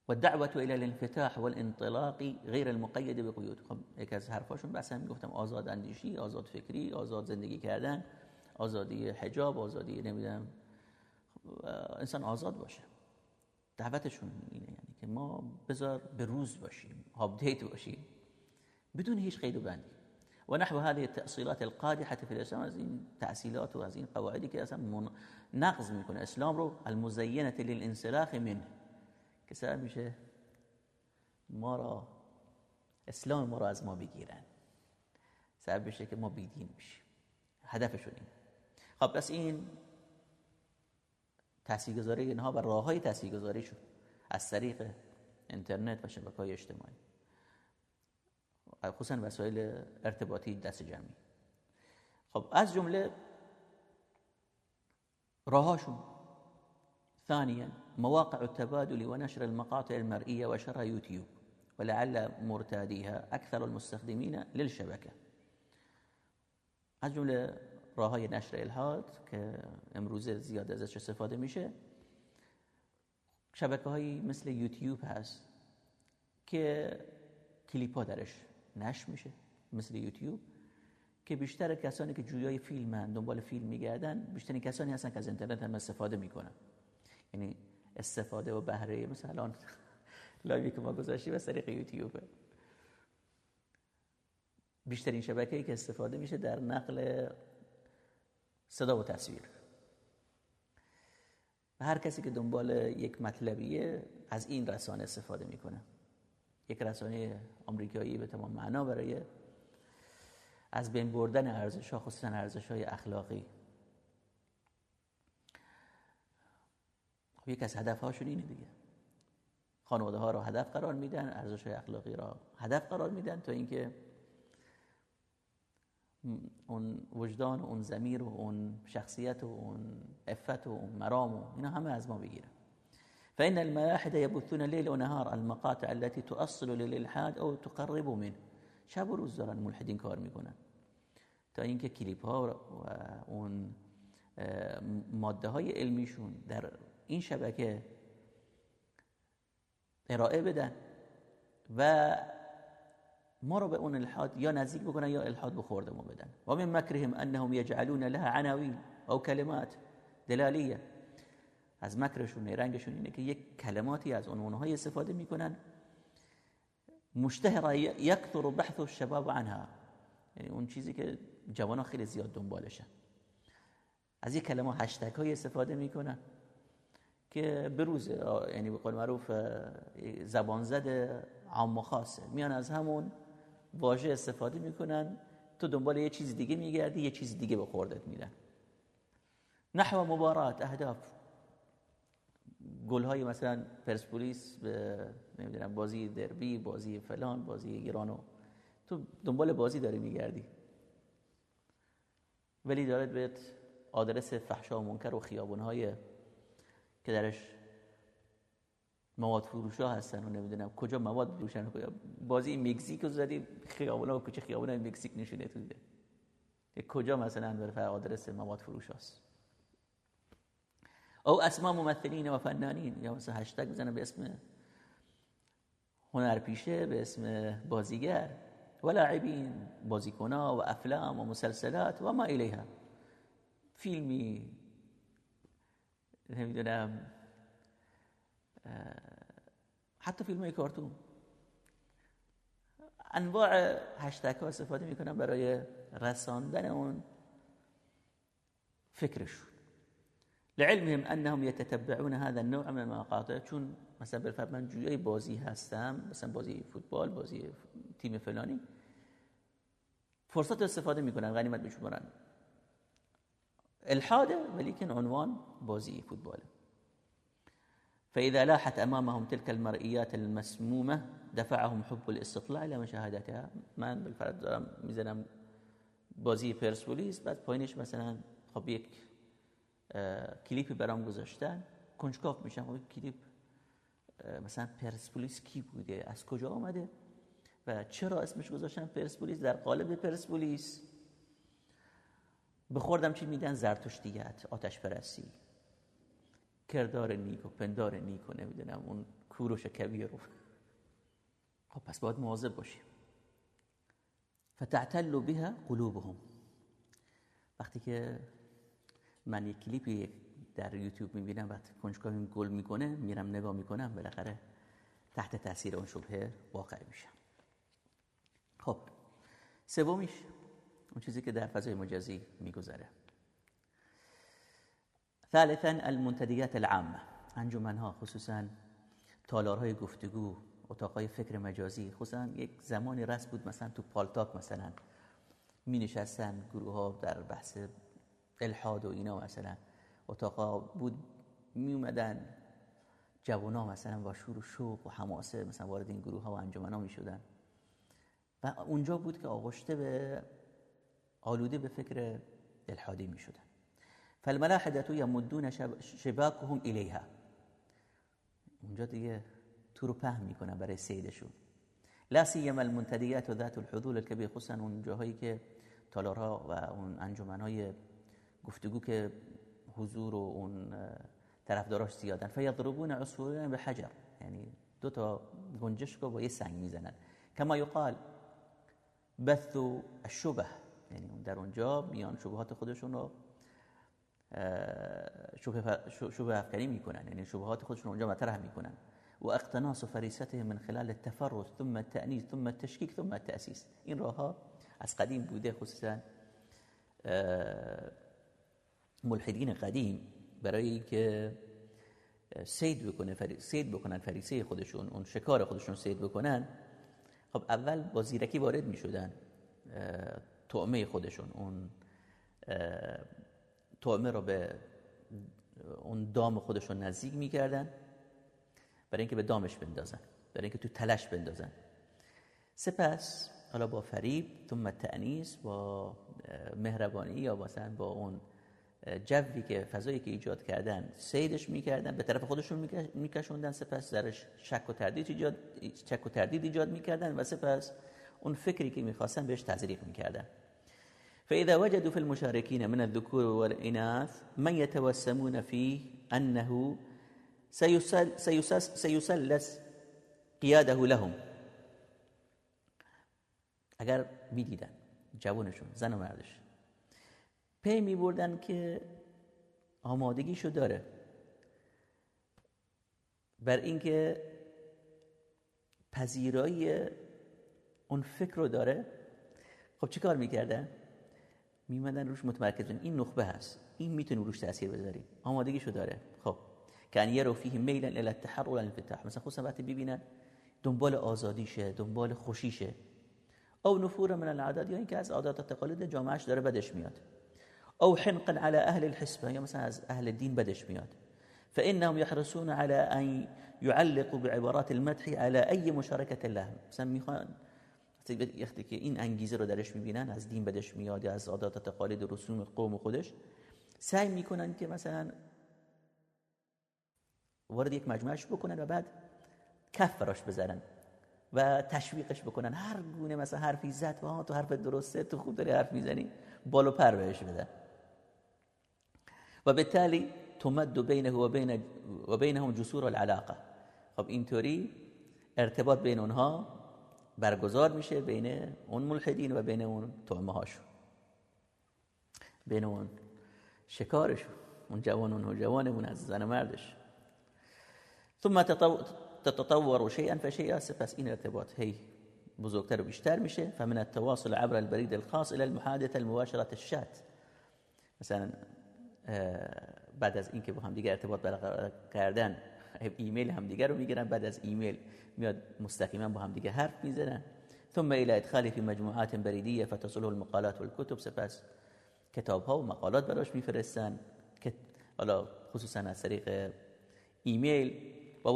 و دعوت الى الانفتاح والانطلاق غیر المقید بقیود خب یک از حرفاشون بس هم می‌گفتم آزاد اندیشی آزاد فکری آزاد زندگی کردن آزادی حجاب آزادی نمی‌دونم انسان آزاد باشه. دعوتشون اینه یعنی که ما بذار به روز باشیم آپدیت باشیم. بدون هیچ قید و بندی. و نحو هذه التأصيلات القادحة في الاسلام از این و از این قواعدی که اصلا نقض می‌کنه. اسلام رو المزینه للانسلاخ منه. که سبب میشه ما را اسلام ما را از ما بگیرن. سبب میشه که ما بیدین بشیم. هدفشون این خب پس این تاثیرگذاری اینها و راه های تاثیرگذاریشون از طریق اینترنت و شبکه های اجتماعی خصوصا وسایل ارتباطی دست جمعی. خب از جمله راهاشون ثانيا مواقع التبادل ونشر المقاطع المرئية وشرها يوتيوب ولعل مرتاديها أكثر المستخدمين للشبكة. از جمله راه های نشر الهاد که امروزه زیاد ازش استفاده میشه. شبکه هایی مثل یوتیوب هست که کلیپ ها درش نشر میشه مثل یوتیوب که بیشتر کسانی که جویای فیلمن دنبال فیلم میگردن بیشتر کسانی هستن که از اینترنت هم استفاده می‌کنن. یعنی استفاده و بهره. مثلا لایوی که ما گذاشتیم از طریق یوتیوبه بیشترین شبکه‌ای که استفاده میشه در نقل صدا و تصویر. و هر کسی که دنبال یک مطلبیه از این رسانه استفاده می‌کنه. یک رسانه آمریکایی به تمام معنا برای از بین بردن ارزش ها خصوصا ارزش های اخلاقی. خب یک از هدف هاشون اینه دیگه. خانواده ها را هدف قرار میدن ارزش اخلاقی را هدف قرار میدن تا اینکه اون وجدان و اون زمیر و اون شخصیت و اون افت و اون مرام و اینا همه از ما بگیرن فإن الملاحدة يبثون ليل ونهار المقاطع التي تؤصل للإلحاد أو تقرب منه. شب روز دارن ملحدین کار می‌کنن. تا اینکه کلیپ ها و اون ماده های علمیشون در این شبکه ارائه بدن و ما رو به اون الحاد یا نزدیک بکنن یا الحاد بخورده ما بدن. و من مکرهم انهم یجعلون لها عناوین او کلمات دلالیه. از مکرشون رنگشون اینه که یک کلماتی از عنوانهای استفاده می‌کنن. مشتهره یکثر بحث الشباب عنها. یعنی اون چیزی که جوان خیلی زیاد دنبالشن. از یک کلمه هشتگ های استفاده می‌کنن. که بروز یعنی به قول معروف زبان زده عام خاصه میان از همون واژه استفاده می‌کنن. تو دنبال یه چیز دیگه میگردی یه چیز دیگه به خوردت میدن. نحو مبارات اهداف. گل های مثلا پرسپولیس به نمی‌دونم بازی دربی بازی فلان بازی گیرانو تو دنبال بازی داری میگردی. ولی دارد بهت آدرس فحشا و منکر و خیابون های که درش مواد فروش ها هستن و نمی‌دونم کجا مواد فروشن بازی مکزیک رو زدی خیابون ها و کجا خیابون های مکزیک نشونه تو کجا مثلا بر آدرس مواد فروش هست او اسماء ممثلین و فنانین. یا مثلا هشتگ بزنه به اسم هنرپیشه به اسم بازیگر و لاعبین بازیکنا و افلام و مسلسلات و ما الیها. فیلمی نمی‌دونم حتی فیلم های کارتون. انواع هشتگ ها استفاده می‌کنن برای رساندن اون فکرشون. لعلمهم انهم يتتبعون هذا النوع من المقاطع چون مثلا بالفرض من جویای بازی هستم مثلا بازی فوتبال بازی تیم فلانی فرصت استفاده می‌کنن غنیمت بشمارن الحاده ولیکن عنوان بازی فوتباله فإذا لاحت أمامهم تلك المرئيات المسمومة دفعهم حب الاستطلاع إلى مشاهدتها من بالفرض دارم می‌زنم بازی پرسپولیس بعد پایینش مثلا خب یک کلیپی برام گذاشتن. کنجکاف میشم خب کلیپ مثلا پرسپولیس کی بوده؟ از کجا آمده؟ و چرا اسمش گذاشتن پرسپولیس در قالب پرسپولیس بخوردم چی میدن؟ زرتشتیت آتش پرستی کردار نیک و پندار نیک و نمی‌دونم اون کوروش کبیر رو. خب پس باید مواظب باشیم. فتعتل بها قلوبهم. وقتی که من یک کلیپی در یوتیوب می‌بینم وقتی کنجکاو این گل می‌کنه میرم نگاه می‌کنم بالاخره تحت تاثیر اون شبهه واقع میشم. خب سومیش اون چیزی که در فضای مجازی میگذره. ثالثا المنتدیات العامه انجمنها خصوصا تالارهای گفتگو اتاقای فکر مجازی خصوصا یک زمانی رس بود مثلا تو پالتاک مثلا می نشستن گروه ها در بحث الحاد و اینا مثلا اتاقا بود می اومدن جوانا مثلا با شور و شوق و حماسه مثلا وارد این گروه ها و انجمن ها می شدن و اونجا بود که آغشته به آلوده به فکر الحادی می شدن فالملاحدة یمدون شباکهم الیها. اونجا دیگه تو رو پهم می‌کنن برای سیدشون لا سیما المنتدیات و ذات الحضور الكبیر خصوصا اون جاهایی که تالارها و اون انجمنهای گفتگو که حضور و اون طرفداراش زیادن. فیضربون عصفورین به حجر. یعنی دو تا گنجشک با یه سنگ می‌زنن. کما یقال بث الشبه. یعنی در اونجا میان شبهات خودشون رو شبه افکنی می‌کنن. یعنی شبهات خودشون اونجا مطرح می‌کنن. و اقتناص فریسته من خلال التفرد ثم التأنیث ثم التشکیک ثم التأسیس. این راه از قدیم بوده خصوصا ملحدین قدیم برای که سید بکنه سید بکنن فریسه خودشون اون شکار خودشون سید بکنن. خب اول با زیرکی وارد می شدن طعمه خودشون اون طعمه رو به اون دام خودشون نزدیک می‌کردن برای اینکه به دامش بندازن برای اینکه تو تلش بندازن. سپس حالا با فریب ثم تأنیس با مهربانی یا مثلا با اون جوی که فضایی که ایجاد کردن سیدش می‌کردن به طرف خودشون میکشوندن سپس درش شک و تردید ایجاد شک و تردید ایجاد می‌کردن و سپس اون فکری که می‌خواستن بهش تزریق می‌کردن. فإذا وجدوا في المشاركين من الذكور والإناث من يتوسمون فيه أنه سيسل سيسلس قياده لهم. اگر می‌دیدن جوانشون زن و مردش پی می بردن که آمادگیشو داره. بر اینکه پذیرایی اون فکر رو داره خب چی کار می‌کردن؟ میمدن روش متمرکز این نخبه هست. این می‌تونه روش تاثیر بذاری آمادگیشو داره. خب. کان یرو فیه میلا الى التحرر والانفتاح مثلا خصوصا وقتی ببینن دنبال آزادیشه دنبال خوشیشه. او نفور من العادات یا اینکه از عادات و تقالید جامعهش داره بدش میاد. او حنقا على اهل الحسبه یا مثلا از اهل دین بدش میاد. فانهم يحرصون على ان يعلقوا بعبارات المدح على اي مشاركه له مثلا می‌خوان وقتی که این انگیزه رو درش می‌بینن از دین بدش میاد یا از عادات تقالید و رسوم قوم خودش سعی می‌کنن که مثلا وارد یک مجموعش بکنن و بعد کف براش بزنن و تشویقش بکنن. هر گونه مثلا حرفی زد و تو حرف درسته تو خوب داری حرف می‌زنی بالو پر بهش بدن. و بالتالي تمد بینه و بین و بینهم جسور العلاقه. خب اینطوری ارتباط بین اونها برگزار میشه بین اون ملحدین و بین اون تومه هاشون. بین اون شکارشون اون جوان اون جوانمون از زن مردش. ثم تتطور شيئا فشيئا سپس این ارتباط هی بزرگتر و بیشتر میشه. فمن التواصل عبر البريد الخاص الى المحادثه المباشره الشات. مثلا بعد از اینکه با هم دیگه ارتباط برقرار کردن ایمیل هم دیگه رو می‌گیرن بعد از ایمیل میاد مستقیما با هم دیگه حرف می‌زنن. ثم الى ادخال في مجموعات بريديه فتصله المقالات والكتب سپس کتاب ها و مقالات براش میفرستن که حالا خصوصا از طریق ایمیل و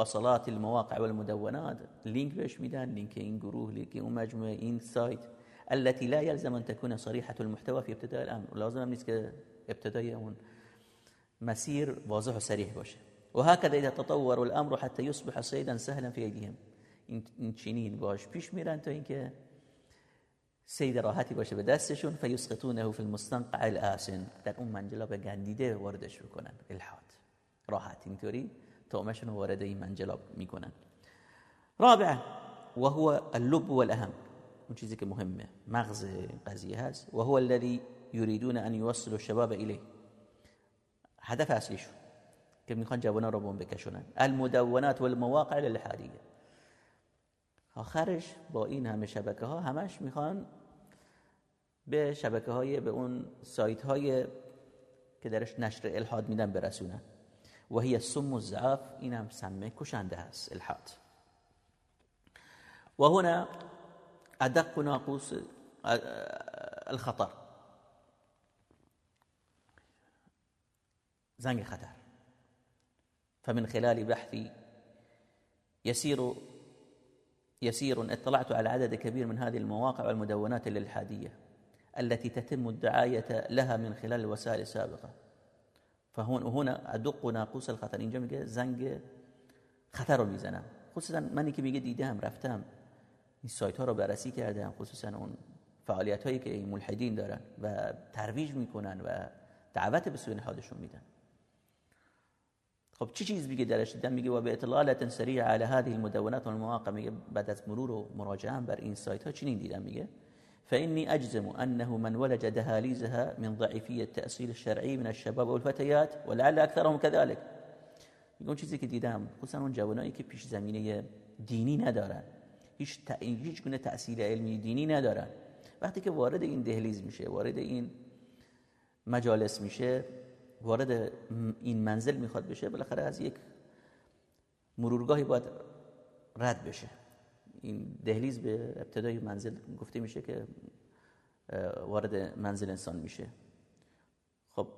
وصلات المواقع والمدونات لینک بهش میدن لینک این گروه لینک اون مجموعه این سایت التي لا يلزم ان تكون صريحه المحتوى في ابتداء الامر لازم نیست که ابتدای اون مسیر واضح و صریح باشه. وهكذا إذا تطور الأمر حتى يصبح صيدا سهلا في أيديهم. این چینین باش پیش میرن تا اینکه سید راحتی باشه به دستشون فیسقطونه فی المستنقع الآسن. در اون منجلاب گندیده واردش بکنن. الحاد. راحت اینطوری تومشون وارد این منجلاب میکنن. رابعا وهو اللب والأهم. اون چیزی که مهمه. مغز قضیه هست. وهو الذي يريدون أن يوصلوا الشباب إليه. هدف اصلیشون که می‌خوان جوانا رو بون بکشونن. المدونات والمواقع الالحادیه آخرش با این همه شبکه ها همش می‌خوان به شبکه های به اون سایت های که درش نشر الحاد میدن برسونن. و هی السم الزعاف این هم سمه کشنده هست الحاد. و هنا ادق ناقوس الخطر. زنگ خطر. فمن خلال بحثي يسير يسير اطلعت على عدد كبير من هذه المواقع والمدونات الإلحادية التي تتم الدعاية لها من خلال الوسائل السابقة فهون هنا أدق ناقوس الخطر. اینجا میگه زنگ خطر میزنم خصوصا منی که میگه دیدم رفتم این ها رو بررسی کردم خصوصا اون فعالیت هایی که این ملحدین دارن. و ترویج میکنن و دعوت به سوی نهادشون میدن خب چی چیز میگه درش دیدم میگه و به اطلاله سریع على هذه المدونات والمواقع. میگه بعد از مرور و مراجعه بر این سایت ها چنین دیدم میگه فإني أجزم أنه من ولج دهاليزها من ضعيفية التأصيل الشرعي من الشباب والفتيات ولعل أكثرهم كذلك. میگم چیزی که دیدم خصوصا اون جوانایی که پیش زمینه دینی ندارن. هیچ هیچ گونه تأصیل علمی دینی ندارن. وقتی که وارد این دهلیز میشه وارد این مجالس میشه وارد این منزل می‌خواد بشه بالاخره از یک مرورگاهی باید رد بشه. این دهلیز به ابتدای منزل گفته میشه که وارد منزل انسان میشه. خب.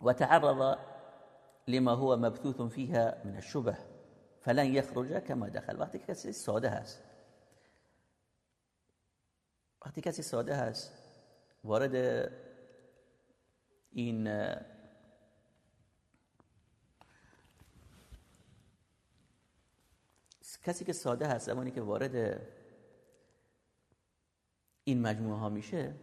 و تعرض لما هو مبثوث فيها من الشبه فلن يخرج كما دخل. وقتی کسی ساده هست وقتی کسی ساده هست وارد این کسی که ساده هست زمانی که وارد این مجموعه ها میشه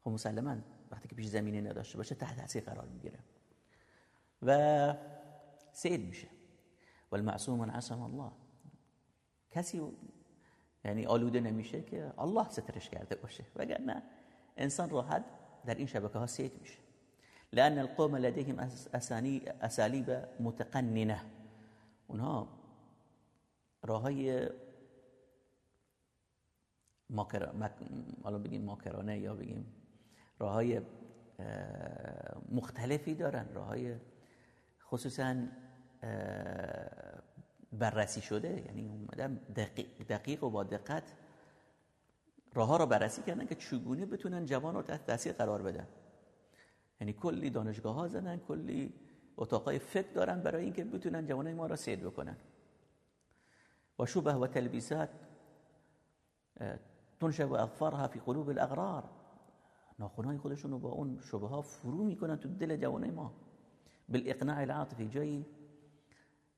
خب مسلما وقتی که پیش زمینه نداشته باشه تحت تاثیر قرار می‌گیره و سید میشه. والمعصوم من عصم الله. کسی یعنی آلوده نمیشه که الله سترش کرده باشه. وگرنه انسان راحت در این شبکه ها سید میشه. لأن القوم لديهم اساليب متقننه اونها راهای ماکر... بگیم ماکرانه یا بگیم راهای مختلفی دارن. راهای خصوصا بررسی شده. یعنی اومدن دقیق, و با دقت راه ها رو بررسی کردن که چگونه بتونن جوان رو تحت تاثیر قرار بدن. یعنی کلی دانشگاه ها زدن کلی اتاقای فکر دارن برای اینکه بتونن جوانای ما را سید بکنن. و شبه و تلبیسات تنشب اغفارها فی قلوب الاغرار. ناخونهای خودشون رو با اون شبه ها فرو می‌کنن تو دل جوانای ما. بالاقناع العاطفی جایی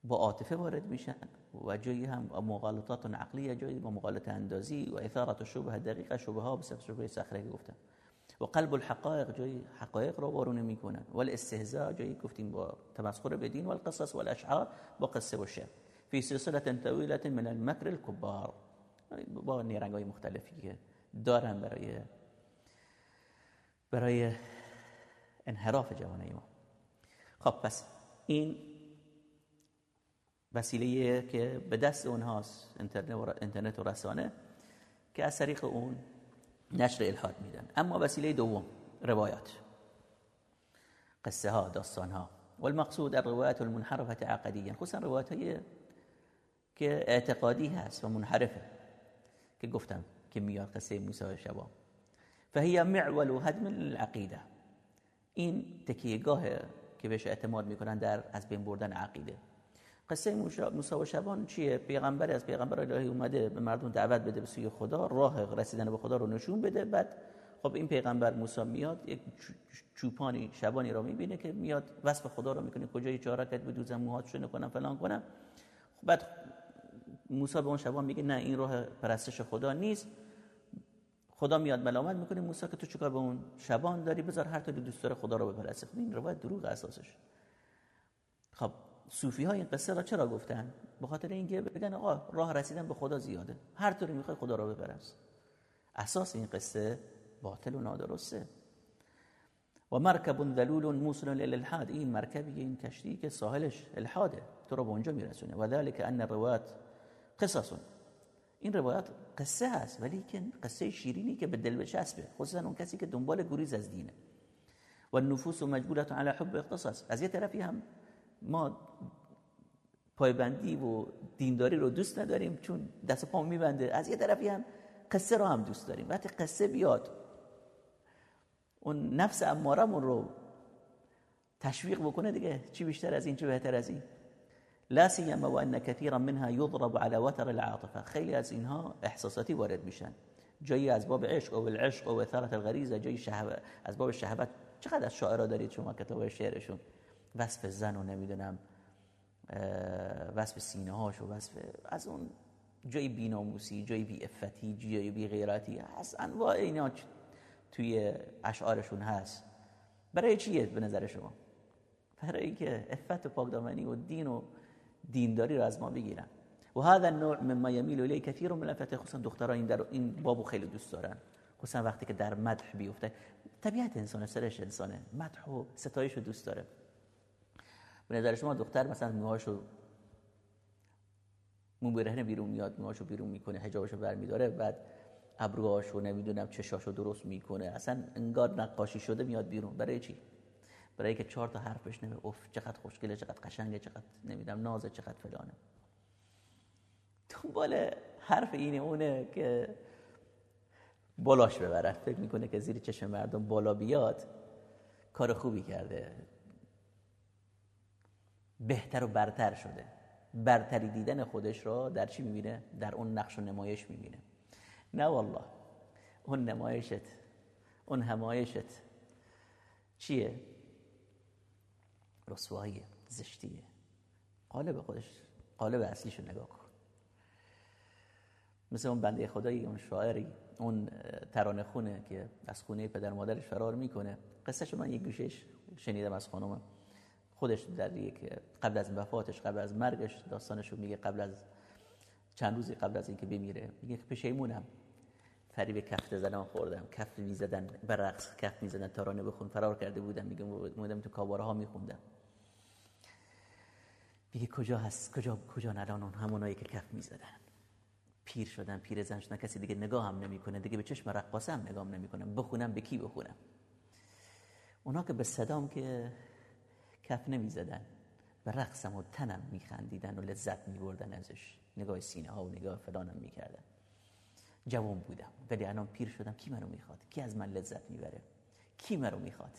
با عاطفه وارد میشن و جایی هم مغالطات عقلیه جایی با مغالطه اندازی و اثارت شبه دقیقه شبه ها بسیار شبه صخره گفتن و قلب الحقائق جایی حقایق رو وارونه می‌کنن. و الاستهزاء جایی گفتیم با تمسخر بدین و القصص و الاشعار با قصه و شعر. فی سلسله طویله من المکر الكبار. با نیرنگ های مختلفی که دارن برای برای انحراف جوانه ما. خب پس این وسیله که به دست اونهاست اینترنت و رسانه که از طریق اون نشر الهاد میدن. اما وسیله دوم روایات. قصه ها داستان ها والمقصود الروايات المنحرفه عقديا. خصوصا روایت های که اعتقادی هست و منحرفه. که گفتم که میاد قصه موسی شبا. فهي معول هدم العقیده این تکیهگاه که بهش اعتماد می‌کنن در از بین بردن عقیده. قصه موسی و شبان چیه؟ پیغمبر از پیغمبر الهی اومده به مردم دعوت بده به سوی خدا راه رسیدن به خدا رو نشون بده. بعد خب این پیغمبر موسی میاد یک چوپانی شبانی را می‌بینه که میاد وصف خدا رو می‌کنه. کجای چهارکت بدوزم موهات کنم فلان کنم. خب بعد موسی به اون شبان میگه نه این راه پرستش خدا نیست. خدا میاد ملامت می‌کنه. موسی که تو چیکار به اون شبان داری؟ بذار هر طوری دوست داره خدا رو بپرسته. خب این روایت دروغ اساسش. صوفی ها این قصه را چرا گفتن؟ به خاطر اینکه بگن آقا راه رسیدن به خدا زیاده. هر طوری می‌خوای خدا رو بپرست اساس این قصه باطل و نادرسته. و مرکب ذلول موصل للالحاد. این مرکبی این کشتی که ساحلش الحاده تو رو به اونجا میرسونه. و ذلك ان الروات قصص. این روایت قصه هست ولی که قصه شیرینی که به دل بچسبه خصوصا اون کسی که دنبال گریز از دینه. و النفوس مجبولت على حب قصص از یه طرفی هم ما پایبندی و دینداری رو دوست نداریم چون دست پا میبنده. از یه طرفی هم قصه رو هم دوست داریم. وقتی قصه بیاد اون نفس امارمون رو تشویق بکنه دیگه. چی بیشتر از این چی بهتر از این؟ لا سیما و ان كثيرا منها يضرب على وتر العاطفه. خیلی از اینها احساساتی وارد میشن. جایی از باب عشق او العشق او اثارت الغریزه جایی شهوت از باب شهوت. چقدر از شاعرها دارید شما کتاب شعرشون؟ وصف زن و نمی‌دونم وصف سینه هاش و وصف از اون جای بیناموسی جای بی افتی جای بی غیرتی هست انواع اینا توی اشعارشون هست. برای چیه به نظر شما؟ برای اینکه افت و پاکدامنی و دین و دینداری رو از ما بگیرن. و هذا النوع مما يميل اليه كثير من الفتاه خصوصا دخترها این در این بابو خیلی دوست دارن. خصوصا وقتی که در مدح بیفته. طبیعت انسان سرش انسانه. مدح و ستایش رو دوست داره. به نظر شما دختر مثلا موهاشو مو برهنه بیرون میاد موهاشو بیرون می‌کنه حجابشو برمیداره بعد ابروهاشو نمی‌دونم چشاشو درست می‌کنه اصلا انگار نقاشی شده میاد بیرون. برای چی؟ برای که چهار تا حرف بشنوه اوف چقدر خوشگله چقدر قشنگه چقدر نمی‌دونم نازه چقدر فلانه. دنبال حرف اینه اونه که بالاش ببرد. فکر می‌کنه که زیر چشم مردم بالا بیاد کار خوبی کرده. بهتر و برتر شده. برتری دیدن خودش را در چی می‌بینه؟ در اون نقش و نمایش می‌بینه. نه والله. اون نمایشت اون همایشت چیه؟ رسواییه زشتیه. قالب خودش قالب اصلیشو نگاه کن. مثل اون بنده خدایی اون شاعری اون ترانه خونه که از خونه پدر مادرش فرار می‌کنه. قصه من یک گوشش شنیدم از خانومم. خودش در یک قبل از وفاتش قبل از مرگش داستانش رو میگه قبل از چند روزی قبل از اینکه بمیره میگه پشیمونم. فریب کف زدم خوردم کف می‌زدن بر رقص کف می‌زدن ترانه بخون فرار کرده بودم. میگه بودم تو کاباره ها میخوندم. میگه کجا هست کجا کجا الان اون همونایی که کف می‌زدن؟ پیر شدن پیر زن شدن کسی دیگه نگاه هم نمی‌کنه دیگه به چشم رقاصه هم نگاه نمی‌کنم بخونم به کی بخونم؟ اونا که به صدام که کف نمی‌زدن به رقصم و تنم میخندیدن و لذت میبردن ازش. نگاه سینه ها و نگاه فلانم می‌کردن. جوان بودم. ولی الان پیر شدم. کی منو می‌خواد؟ کی از من لذت می‌بره؟ کی منو می‌خواد؟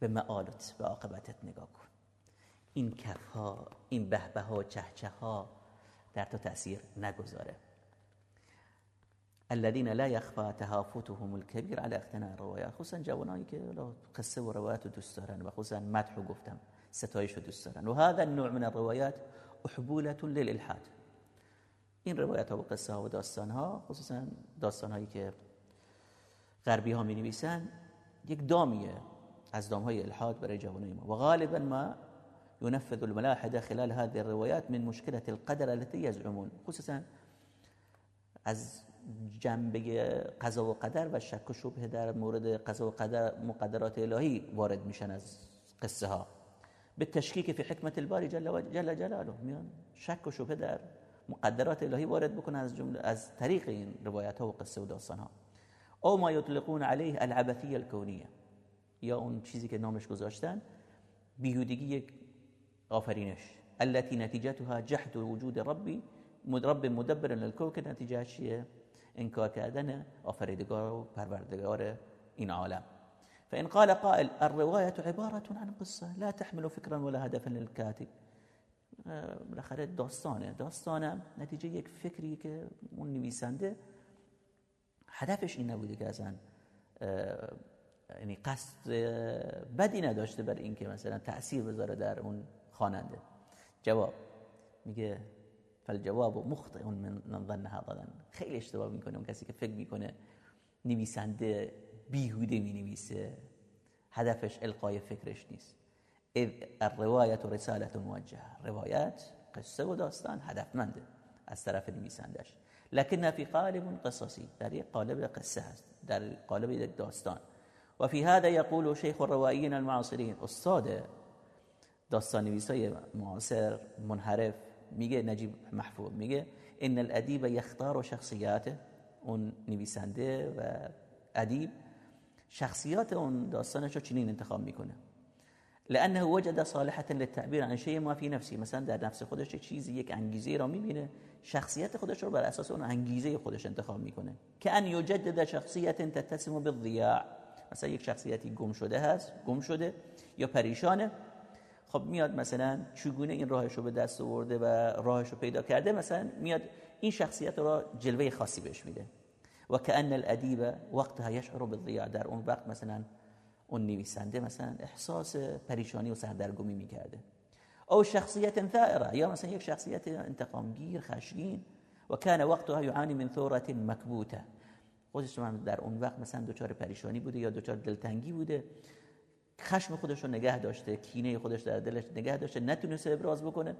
به معالت به عاقبتت نگاه کن. این کف ها این بهبه ها چهچه ها در تو تأثیر نگذاره. الذين لا يخفى تهافتهم الكبير على اقتناء الروايات. خصوصا جوانایی که قصه و روایت دوست دارن و خصوصا مدح و گفتم ستایش دوست دارن و هذا النوع من الروايات أحبولة للإلحاد. این روایت ها و قصه ها و داستان ها خصوصا داستان هایی که غربی ها می نویسن یک دامیه از دام های الحاد برای جوانای ما. و غالبا ما ينفذ الملاحدة خلال هذه الروايات من مشكلة القدر التي يزعمون خصوصا از جنبه قضا و قدر و شک و شبه در مورد قضا و قدر مقدرات الهی وارد میشن از قصه ها. به تشکیک فی حکمت الباری جل, جل جلاله. میان شک و شبه در مقدرات الهی وارد بکنن از جمله از طریق این روایت ها و قصه و داستان ها. او ما یطلقون علیه العبثیه الکونیه. یا اون چیزی که نامش گذاشتن بیهودگی آفرینش. التي نتیجتها جحد وجود ربی رب مدبر للكون که نتیجه چیه؟ انکار کردن آفریدگار و پروردگار این عالم. فإن قال قائل الرواية عبارة عن قصة لا تحمل فكرا ولا هدفا للكاتب. بالاخره داستانه. داستانم نتیجه یک فکری که اون نویسنده هدفش این نبوده که اصلا یعنی قصد بدی نداشته بر اینکه مثلا تأثیر بذاره در اون خواننده. جواب. میگه فالجواب مخطئ من ظن هذا خیلی اشتباه می‌کنه اون کسی که فکر می‌کنه نویسنده بیهوده می‌نویسه. هدفش القای فکرش نیست. اذ الروایت و رسالت موجهه. روایت قصه و داستان هدفمنده از طرف نویسندش لكن في قالب قصصی. در یک قالب قصه هست. در قالب داستان. و فی هذا یقول شیخ الروائیین المعاصرین. استاد داستان نویسای معاصر منحرف میگه نجیب محفوظ میگه ان الادیب یختار شخصیاته. اون نویسنده و ادیب شخصیات اون داستانش رو چنین انتخاب می‌کنه. لانه وجد صالحه للتعبیر عن شيء ما في نفسی مثلا در نفس خودش چیزی یک انگیزه را می‌بینه شخصیت خودش رو بر اساس اون انگیزه خودش انتخاب می‌کنه. که ان یجدد شخصیت تتسم بالضیاع. مثلا یک شخصیتی گم شده هست گم شده یا پریشانه خب میاد مثلا چگونه این راهش رو به دست آورده و راهش رو پیدا کرده مثلا میاد این شخصیت رو جلوه خاصی بهش میده. و کأن الادیب وقتها یشعر بالضیاع در اون وقت مثلا اون نویسنده مثلا احساس پریشانی و سردرگمی می‌کرده. او شخصیت ثائره یا مثلا یک شخصیت انتقامگیر خشین و کان وقتها یعانی من ثوره مکبوته. خودش در اون وقت مثلا دچار پریشانی بوده یا دچار دلتنگی بوده. خشم خودش رو نگه داشته کینه خودش در دلش نگه داشته نتونسته ابراز بکنه.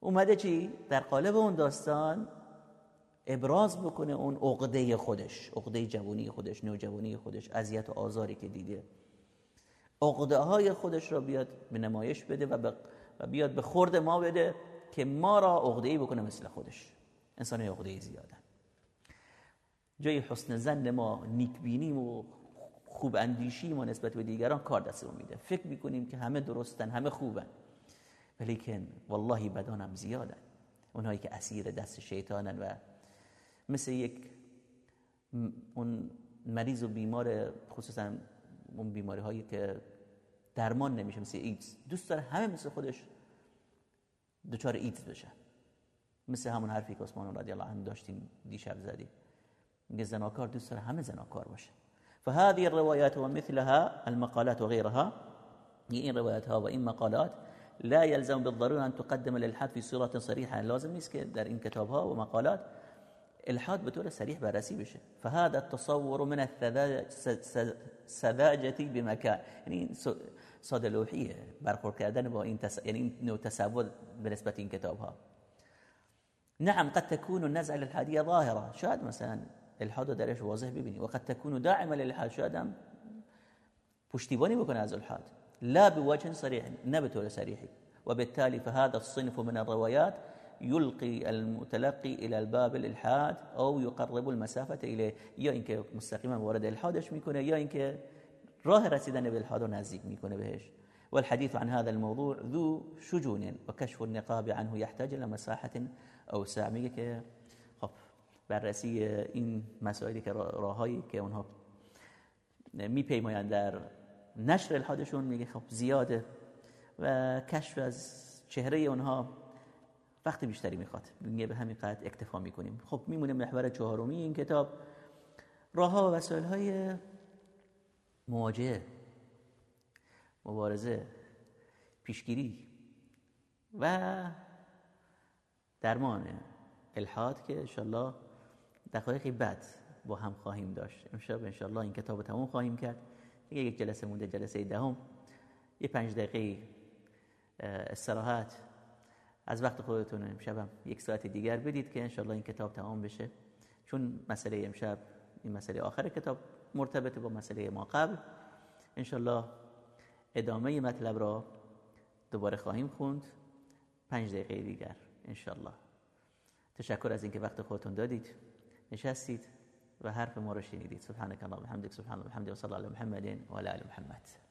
اومده چی؟ در قالب اون داستان ابراز بکنه اون عقده خودش عقده جوانی خودش نوجوانی خودش اذیت و آزاری که دیده. عقده های خودش را بیاد به نمایش بده و, بیاد به خورد ما بده که ما را عقده ای بکنه مثل خودش. انسان عقده ای زیادن. جای حسن زن ما نیک بینیم و خوب اندیشی ما نسبت به دیگران کار دستمون میده. فکر می‌کنیم که همه درستن همه خوبن. ولیکن والله بدانم زیادن. اونهایی که اسیر دست شیطانن و مثل یک اون مریض و بیمار خصوصا اون بیماری هایی که درمان نمیشه مثل ایدز. دوست داره همه مثل خودش دچار ایدز بشه. مثل همون حرفی که عثمان رضی الله عنه داشتیم دیشب زدیم. میگه زناکار دوست داره همه زناکار باشه. فهذه الروايات ومثلها المقالات وغيرها این روایت ها و این مقالات لا يلزم بالضرورة أن تقدم الالحاد في صورة صريحة. لازم نیست در این کتاب ها و مقالات الحاد به طور صریح بشه. فهذا التصور من السذاجه بمكان. یعنی ساده لوحیه برخورد کردن با این تس... یعنی این نوع نعم قد تكون النزعه الالحاديه ظاهرة. شاید مثلا الحاد درش واضح ببینی. و قد تكون داعما للحاد شادم پشتیبانی بکنه از الحاد لا بوجه صريح نه به طور صریحی وبالتالي فهذا الصنف من الروايات يلقي المتلقي إلى الباب الإلحاد أو يقرب المسافة إليه يا إنك مستقيما وارد إلحادش ميكونه يا إنك راه رسيدن بالإلحاد نزدیک ميكونه بهش. والحديث عن هذا الموضوع ذو شجون وكشف النقاب عنه يحتاج إلى مساحة أوسع. ميكه بررسی این مسائلی که راههایی که اونها میپیمایند در نشر الحادشون میگه خب زیاده و کشف از چهره اونها وقت بیشتری می‌خواد. میگه به همین قدر اکتفا می‌کنیم. خب میمونه محور چهارمی این کتاب. راه ها و وسایل های مواجهه مبارزه پیشگیری و درمان الحاد که انشالله دقایقی بعد با هم خواهیم داشت. امشب انشالله این کتاب تموم خواهیم کرد. دیگه یک جلسه مونده جلسه دهم. یه پنج دقیقه استراحت. از وقت خودتون امشب یک ساعت دیگر بدید که انشالله این کتاب تمام بشه. چون مسئله امشب این مسئله آخر کتاب مرتبط با مسئله ما قبل. انشالله ادامه مطلب را دوباره خواهیم خوند. پنج دقیقه دیگر انشالله تشکر از اینکه وقت خودتون دادید. نشستید و حرف ما رو شنیدید سبحانك اللهم وبحمدك سبحان الله وبحمده وصلى الله على محمد وعلى آل محمد.